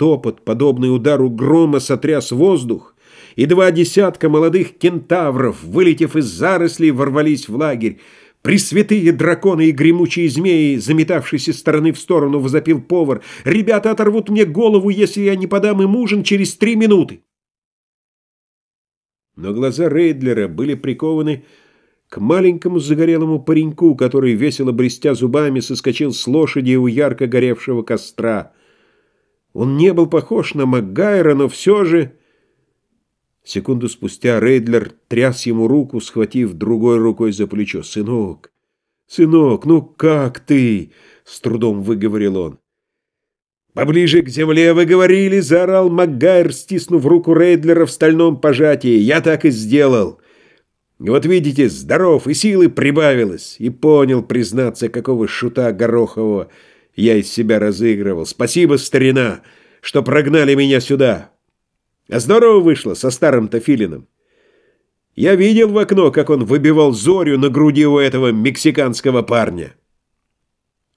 Топот, подобный удару грома, сотряс воздух, и два десятка молодых кентавров, вылетев из зарослей, ворвались в лагерь. Пресвятые драконы и гремучие змеи, заметавшись из стороны в сторону, возопил повар. «Ребята оторвут мне голову, если я не подам им ужин через три минуты!» Но глаза Рейдлера были прикованы к маленькому загорелому пареньку, который, весело брестя зубами, соскочил с лошади у ярко горевшего костра. Он не был похож на Макгайра, но все же... Секунду спустя Рейдлер тряс ему руку, схватив другой рукой за плечо. «Сынок, сынок, ну как ты?» — с трудом выговорил он. «Поближе к земле вы говорили!» — заорал Макгайр, стиснув руку Рейдлера в стальном пожатии. «Я так и сделал!» Вот видите, здоров, и силы прибавилось. И понял, признаться, какого шута Горохового я из себя разыгрывал. Спасибо, старина, что прогнали меня сюда. А здорово вышло со старым-то филином. Я видел в окно, как он выбивал зорю на груди у этого мексиканского парня.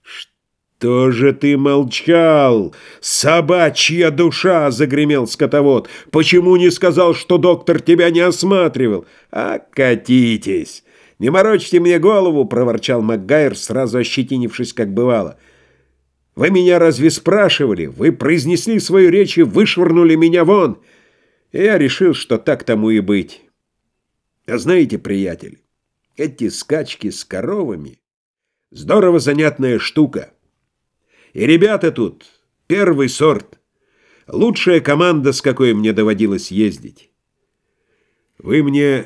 «Что же ты молчал? Собачья душа!» — загремел скотовод. «Почему не сказал, что доктор тебя не осматривал?» «А катитесь! Не морочьте мне голову!» — проворчал Макгайр, сразу ощетинившись, как бывало. «Вы меня разве спрашивали? Вы произнесли свою речь и вышвырнули меня вон!» И я решил, что так тому и быть. А знаете, приятель, эти скачки с коровами — здорово занятная штука. И ребята тут первый сорт. Лучшая команда, с какой мне доводилось ездить. Вы мне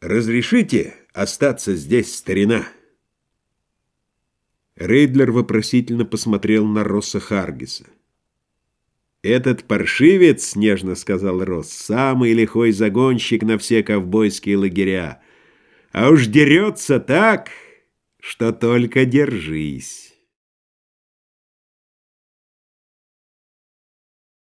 разрешите остаться здесь, старина?» Рейдлер вопросительно посмотрел на Росса Харгиса. «Этот паршивец, — нежно сказал Росс, — самый лихой загонщик на все ковбойские лагеря. А уж дерется так, что только держись».